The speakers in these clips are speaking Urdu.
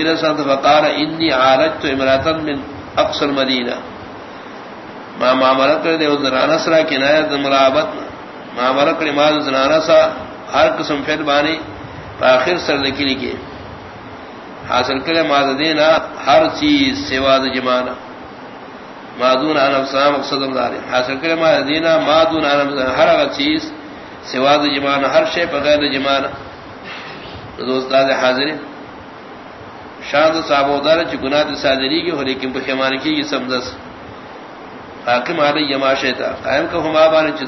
نبی رسول فقال انی عالجت امراتن من اقصى المدینہ ما معاملت کرے دے زنانہ سرا کنایت مرابط معاملت کرے ما زنانہ سا، ہر قسم فعل بانی آخر سر لکی لکی حاصل کرے ما دینا، ہر چیز سوا جمانا۔ ما دون ان افسام مقصد دار حاصل کرے ما دینا، ما دون ان ہر اگر چیز سوا جمانا، ہر شے بغیر جمانا۔ دوست حاضر شاد صاحب ادار چ گناہ صادری کی ہو لیکن بخیمان کی یہ سمدس حاکم علی یما شیتا قائم کو ہما بان چ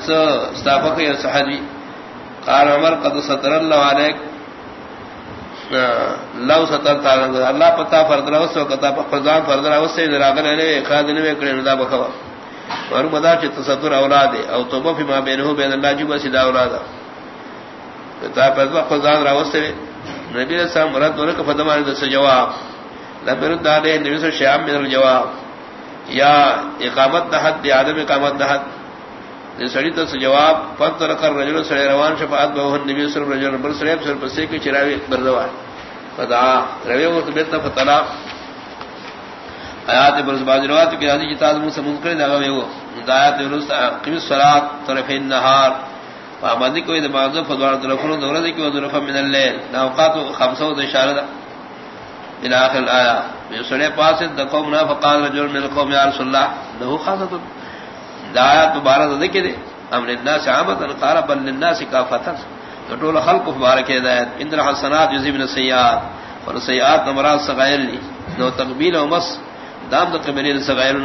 استافق یا صحابی. قال عمر، قد ستر اللہ علیک. لو ستر تعالی. اللہ پتا فرض رہو سو کتا فرضان فرض رہو سے دراغن نے اخراج نے کرے ندا بخوا اور مدا چ ستر اولاد، او توبہ فی ما بینه بین اللہ جو بس دا اولاد. تا فرض فرضان رہو سے نبی علیہ السلام مراد ورک فدمان دس جواب. لم يرد عليه النبي صلى الله من الجواب یا اقامت دحد دی آدم اقامت دحد دی سڑی تس جواب. فترک الرجل سڑی روان شفاعت بہو النبی صلی اللہ علیہ وسلم بر سڑیب سر پسے کی چراوی بردوان فدعا روی وقت بیتنا فتلا آیات برز باز روات کی حدیث جتاز موسى منکر دغا ویو دایات ورس قیم الصلاة، طرفین نهار فامدی کوئی دماغ فدوار طرفون دورد کی وظرفا من اللیل. ناوقات خمسو اشارہ دا الى اخر الايه يسرے پاس دقوم نا فقال رجل من القوم يا رسول الله. له خاصه دعات مبارک ذکر امر الناس عامه قال بل للناس كافه طول خلق مبارک ہدایت ان الحسنات يذهب السيئات والسيئات مراد صغائر لي لو تقبيل ومس دام تقبيل الصغائر